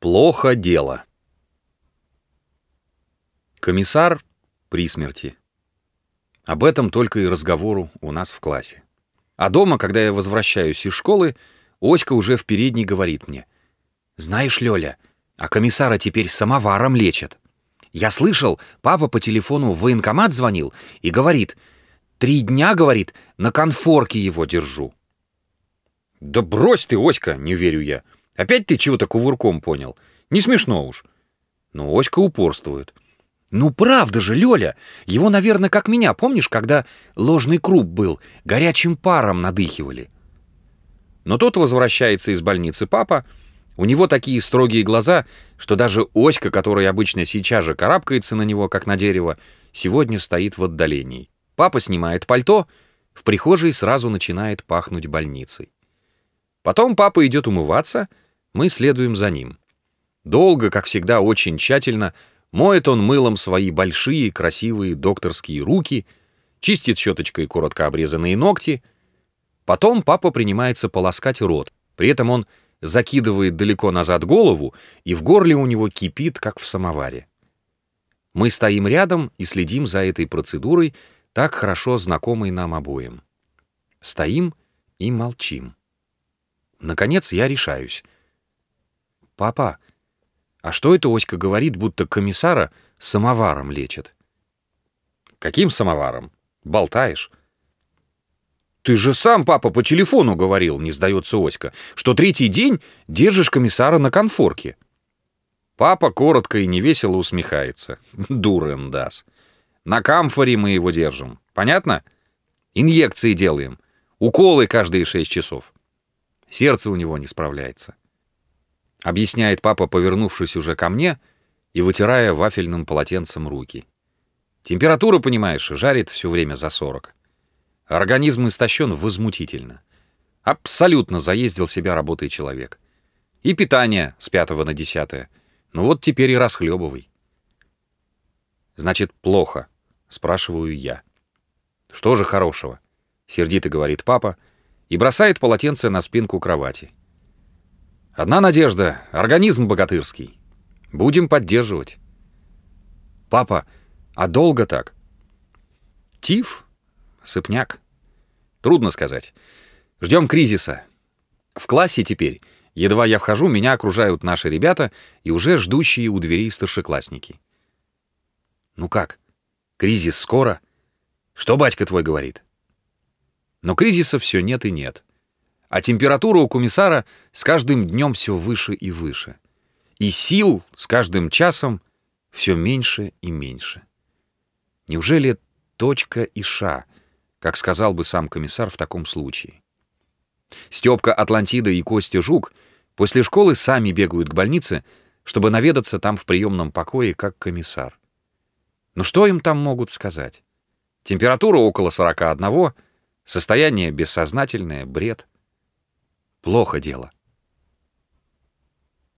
Плохо дело. Комиссар при смерти. Об этом только и разговору у нас в классе. А дома, когда я возвращаюсь из школы, Оська уже в передней говорит мне. «Знаешь, Лёля, а комиссара теперь самоваром лечат. Я слышал, папа по телефону в военкомат звонил и говорит, «Три дня, — говорит, — на конфорке его держу». «Да брось ты, Оська!» — не верю я. Опять ты чего-то кувырком понял? Не смешно уж. Но Оська упорствует. Ну правда же, Лёля, его, наверное, как меня, помнишь, когда ложный круп был, горячим паром надыхивали. Но тот возвращается из больницы папа, у него такие строгие глаза, что даже Оська, который обычно сейчас же карабкается на него, как на дерево, сегодня стоит в отдалении. Папа снимает пальто, в прихожей сразу начинает пахнуть больницей. Потом папа идет умываться — мы следуем за ним. Долго, как всегда, очень тщательно моет он мылом свои большие, красивые докторские руки, чистит щеточкой коротко обрезанные ногти. Потом папа принимается полоскать рот. При этом он закидывает далеко назад голову, и в горле у него кипит, как в самоваре. Мы стоим рядом и следим за этой процедурой, так хорошо знакомой нам обоим. Стоим и молчим. Наконец я решаюсь — «Папа, а что это Оська говорит, будто комиссара самоваром лечат?» «Каким самоваром? Болтаешь?» «Ты же сам, папа, по телефону говорил, — не сдается Оська, — что третий день держишь комиссара на конфорке». Папа коротко и невесело усмехается. Дурен дас. На камфоре мы его держим. Понятно? Инъекции делаем. Уколы каждые шесть часов. Сердце у него не справляется. — объясняет папа, повернувшись уже ко мне и вытирая вафельным полотенцем руки. «Температура, понимаешь, жарит все время за 40. Организм истощен возмутительно. Абсолютно заездил себя работой человек. И питание с пятого на десятое. Ну вот теперь и расхлебывай». «Значит, плохо?» — спрашиваю я. «Что же хорошего?» — сердито говорит папа и бросает полотенце на спинку кровати. Одна надежда — организм богатырский. Будем поддерживать. Папа, а долго так? Тиф? Сыпняк? Трудно сказать. Ждем кризиса. В классе теперь, едва я вхожу, меня окружают наши ребята и уже ждущие у дверей старшеклассники. Ну как? Кризис скоро? Что батька твой говорит? Но кризиса все нет и нет а температура у комиссара с каждым днем все выше и выше. И сил с каждым часом все меньше и меньше. Неужели точка и ша, как сказал бы сам комиссар в таком случае? Степка Атлантида и Костя Жук после школы сами бегают к больнице, чтобы наведаться там в приемном покое как комиссар. Но что им там могут сказать? Температура около 41, состояние бессознательное, бред — Плохо дело.